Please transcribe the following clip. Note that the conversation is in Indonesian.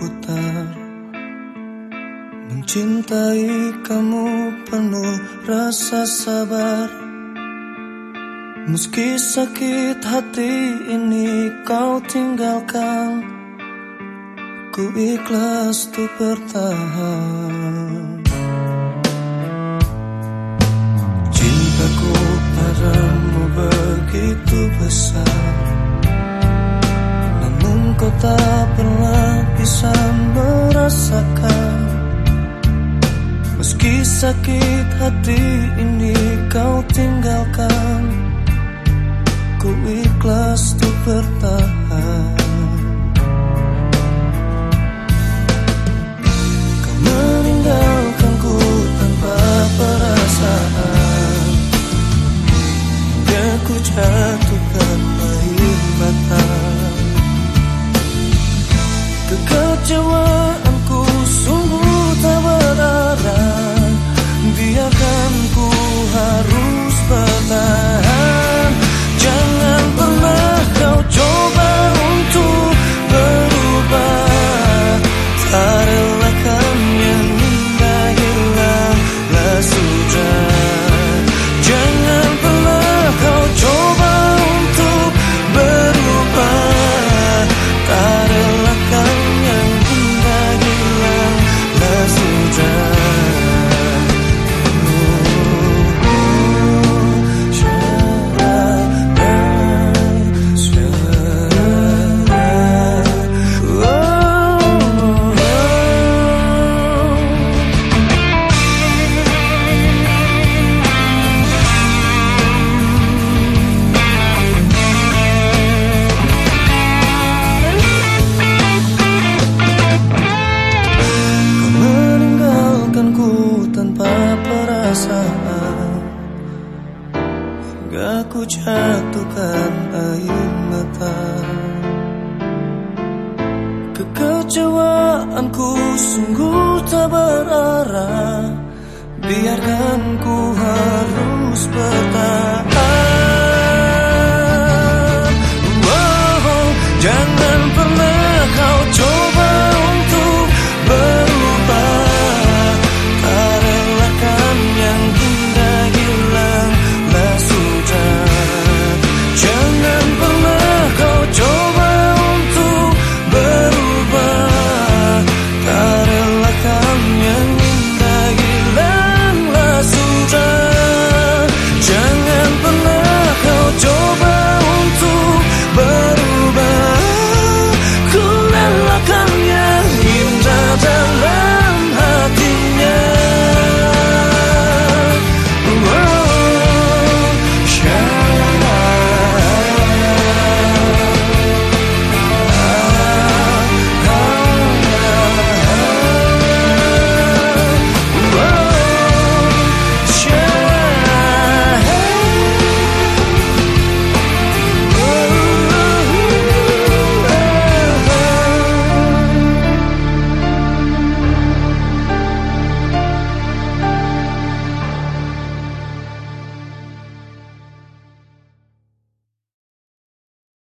berputar. Mencintai kamu penuh rasa sabar. Meski sakit hati ini kau tinggalkan Ku ikhlas tuh bertahan. Merasakan Meski sakit hati ini kau tinggalkan Ku ikhlas untuk bertahan. Kau meninggalkanku tanpa perasaan. Hingga ku jatuhkan ku jatuhkan air mata. Kekecewaanku sungguh tak berarah. Biarkan ku harus ber